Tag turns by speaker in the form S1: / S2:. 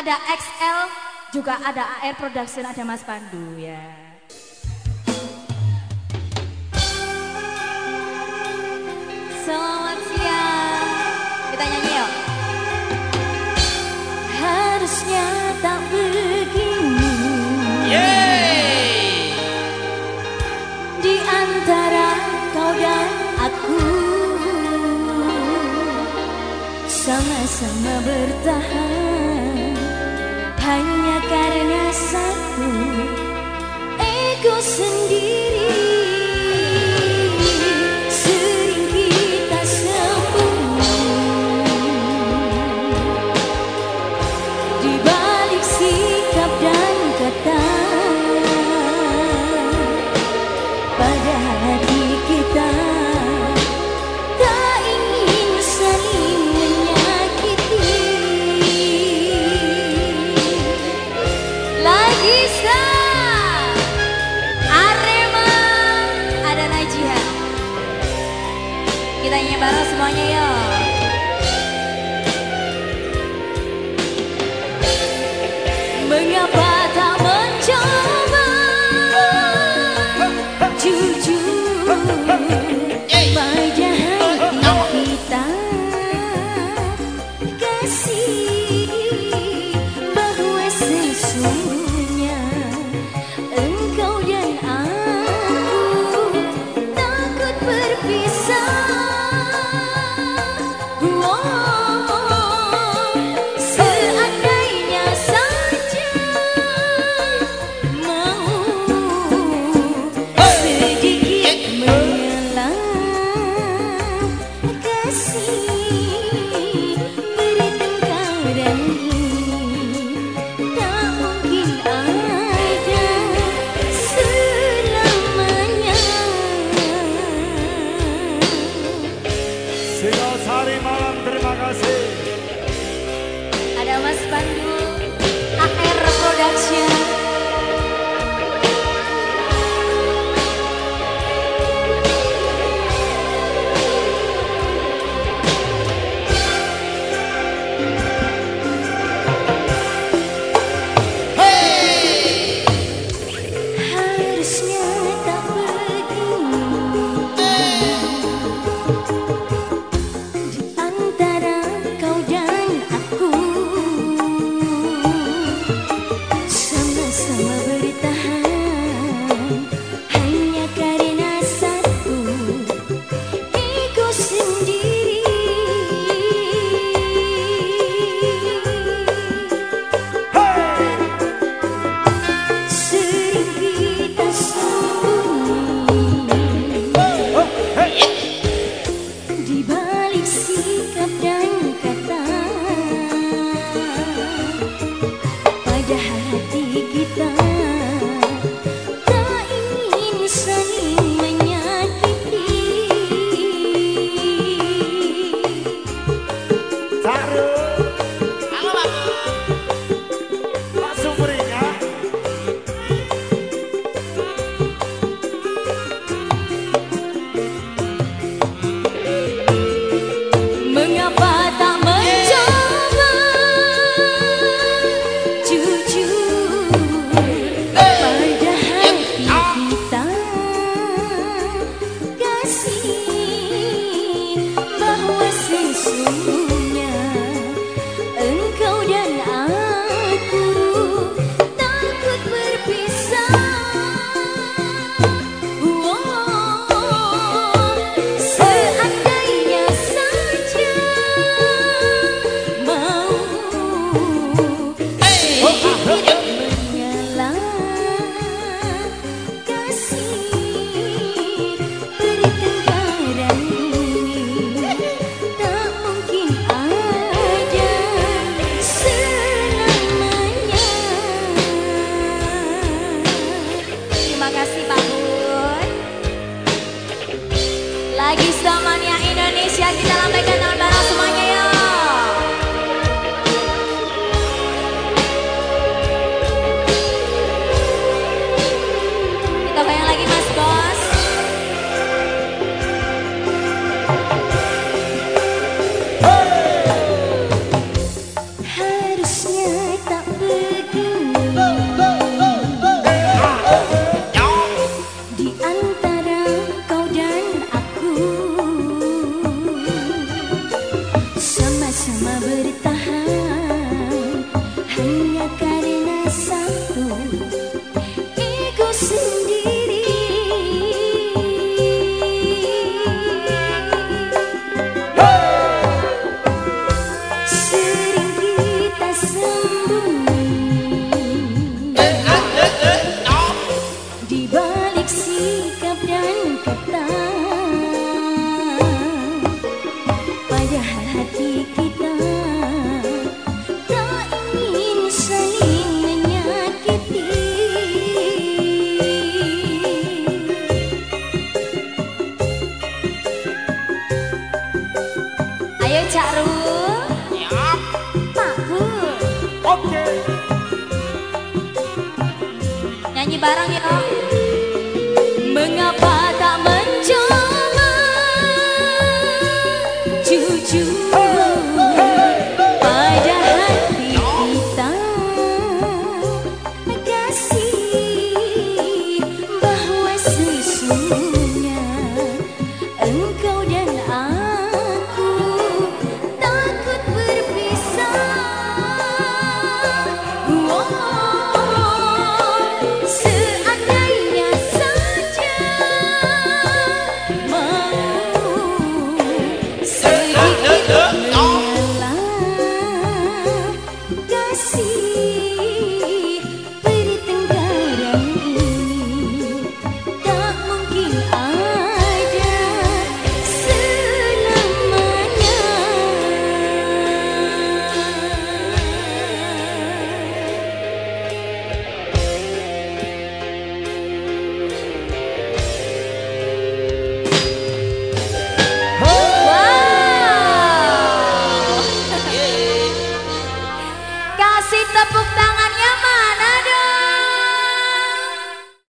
S1: ada XL, juga ada AR Production, ada Mas Pandu ya. Selamat siang. Kita nyanyi yuk. Harusnya tak begini.
S2: Yeay.
S1: Di antara kau dan aku sama-sama bertahan hanya karena satu ego sendiri Kita nyanyi bareng semuanya ya. Mengapa tak mencoba Jujur hati kasih Pak Bun. Lagi zamannya satu Mengapa tak mencoba? Jujur